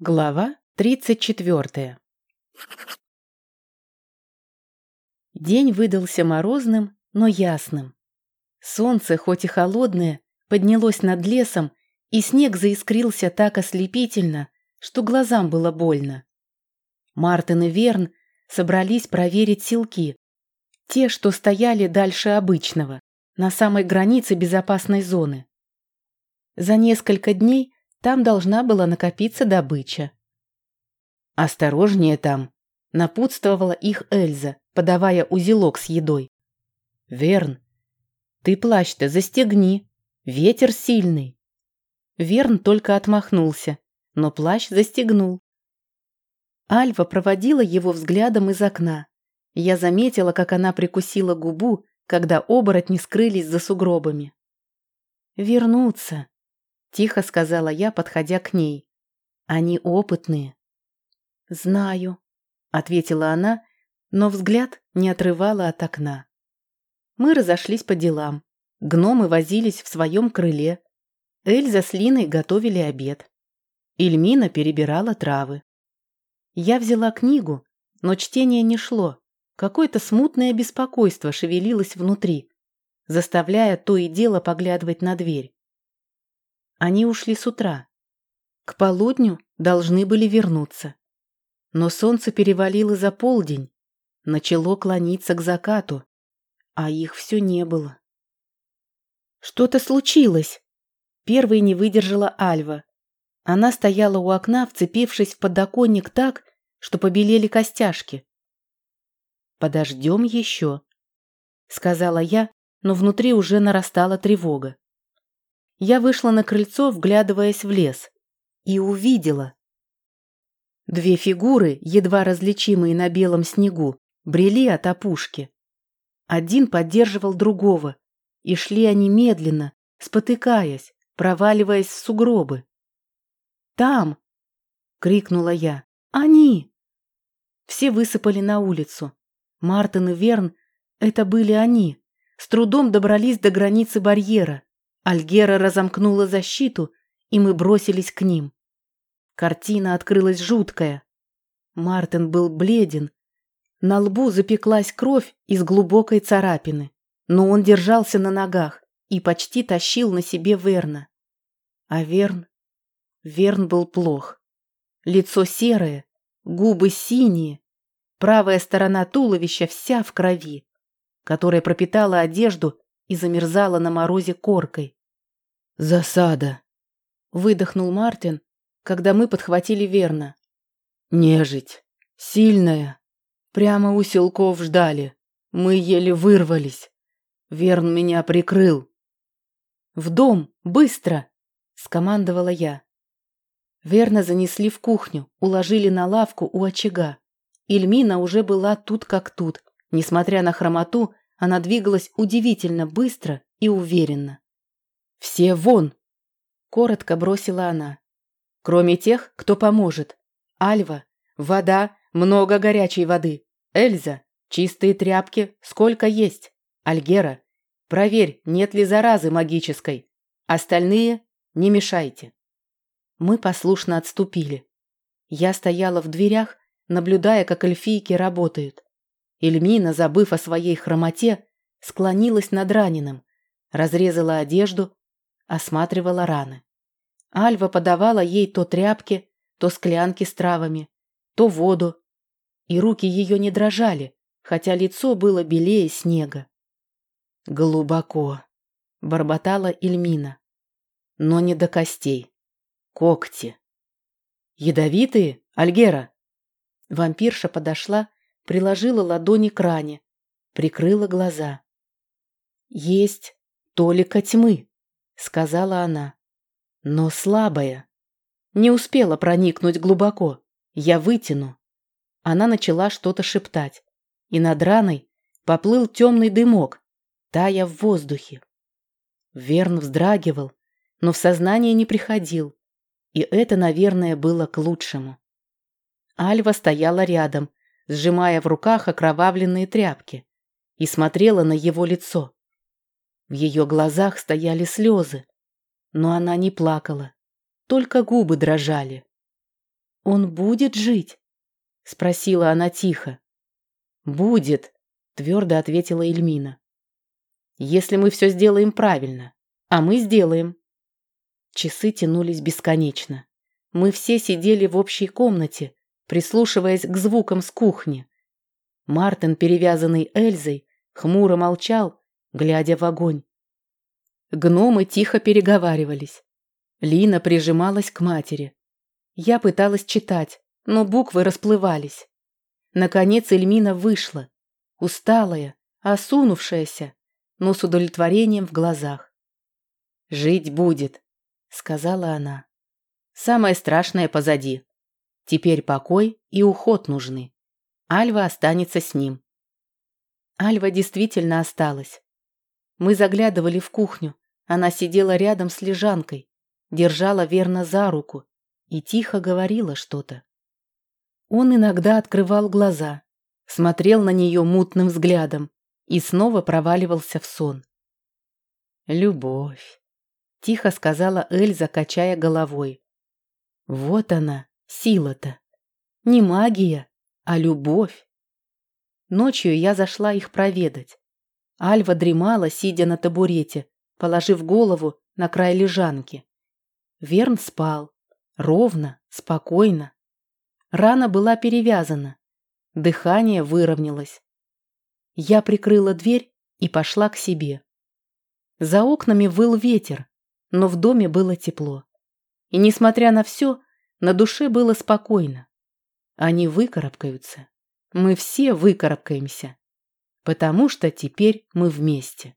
Глава 34 День выдался морозным, но ясным. Солнце, хоть и холодное, поднялось над лесом, и снег заискрился так ослепительно, что глазам было больно. Мартин и Верн собрались проверить силки, те, что стояли дальше обычного, на самой границе безопасной зоны. За несколько дней там должна была накопиться добыча. «Осторожнее там!» — напутствовала их Эльза, подавая узелок с едой. «Верн, ты плащ-то застегни, ветер сильный». Верн только отмахнулся, но плащ застегнул. Альва проводила его взглядом из окна. Я заметила, как она прикусила губу, когда оборотни скрылись за сугробами. «Вернуться», Тихо сказала я, подходя к ней. Они опытные. Знаю, ответила она, но взгляд не отрывала от окна. Мы разошлись по делам. Гномы возились в своем крыле. Эльза с Линой готовили обед. Ильмина перебирала травы. Я взяла книгу, но чтение не шло. Какое-то смутное беспокойство шевелилось внутри, заставляя то и дело поглядывать на дверь. Они ушли с утра. К полудню должны были вернуться. Но солнце перевалило за полдень, начало клониться к закату, а их все не было. Что-то случилось. Первой не выдержала Альва. Она стояла у окна, вцепившись в подоконник так, что побелели костяшки. «Подождем еще», — сказала я, но внутри уже нарастала тревога я вышла на крыльцо, вглядываясь в лес, и увидела. Две фигуры, едва различимые на белом снегу, брели от опушки. Один поддерживал другого, и шли они медленно, спотыкаясь, проваливаясь в сугробы. «Там!» — крикнула я. «Они!» Все высыпали на улицу. Мартин и Верн — это были они. С трудом добрались до границы барьера. Альгера разомкнула защиту, и мы бросились к ним. Картина открылась жуткая. Мартин был бледен. На лбу запеклась кровь из глубокой царапины, но он держался на ногах и почти тащил на себе Верна. А Верн... Верн был плох. Лицо серое, губы синие, правая сторона туловища вся в крови, которая пропитала одежду и замерзала на морозе коркой. «Засада!» — выдохнул Мартин, когда мы подхватили верно. «Нежить! Сильная! Прямо у селков ждали. Мы еле вырвались. Верн меня прикрыл». «В дом! Быстро!» — скомандовала я. Верно занесли в кухню, уложили на лавку у очага. Ильмина уже была тут как тут. Несмотря на хромоту, она двигалась удивительно быстро и уверенно. «Все вон!» – коротко бросила она. «Кроме тех, кто поможет. Альва, вода, много горячей воды. Эльза, чистые тряпки, сколько есть. Альгера, проверь, нет ли заразы магической. Остальные не мешайте». Мы послушно отступили. Я стояла в дверях, наблюдая, как эльфийки работают. Эльмина, забыв о своей хромоте, склонилась над раненым, разрезала одежду, осматривала раны. Альва подавала ей то тряпки, то склянки с травами, то воду. И руки ее не дрожали, хотя лицо было белее снега. «Глубоко», — бормотала Ильмина. «Но не до костей. Когти». «Ядовитые, Альгера?» Вампирша подошла, приложила ладони к ране, прикрыла глаза. «Есть толика тьмы», — сказала она. «Но слабая. Не успела проникнуть глубоко. Я вытяну». Она начала что-то шептать, и над раной поплыл темный дымок, тая в воздухе. Верн вздрагивал, но в сознание не приходил, и это, наверное, было к лучшему. Альва стояла рядом, сжимая в руках окровавленные тряпки, и смотрела на его лицо. В ее глазах стояли слезы, но она не плакала, только губы дрожали. Он будет жить? Спросила она тихо. Будет, твердо ответила Эльмина. Если мы все сделаем правильно. А мы сделаем. Часы тянулись бесконечно. Мы все сидели в общей комнате, прислушиваясь к звукам с кухни. Мартин, перевязанный Эльзой, хмуро молчал, глядя в огонь. Гномы тихо переговаривались. Лина прижималась к матери. Я пыталась читать, но буквы расплывались. Наконец Эльмина вышла, усталая, осунувшаяся, но с удовлетворением в глазах. «Жить будет», — сказала она. «Самое страшное позади. Теперь покой и уход нужны. Альва останется с ним». Альва действительно осталась. Мы заглядывали в кухню. Она сидела рядом с лежанкой, держала верно за руку и тихо говорила что-то. Он иногда открывал глаза, смотрел на нее мутным взглядом и снова проваливался в сон. «Любовь», — тихо сказала Эльза, качая головой. «Вот она, сила-то. Не магия, а любовь». Ночью я зашла их проведать. Альва дремала, сидя на табурете, положив голову на край лежанки. Верн спал. Ровно, спокойно. Рана была перевязана. Дыхание выровнялось. Я прикрыла дверь и пошла к себе. За окнами выл ветер, но в доме было тепло. И, несмотря на все, на душе было спокойно. Они выкарабкаются. Мы все выкарабкаемся. Потому что теперь мы вместе.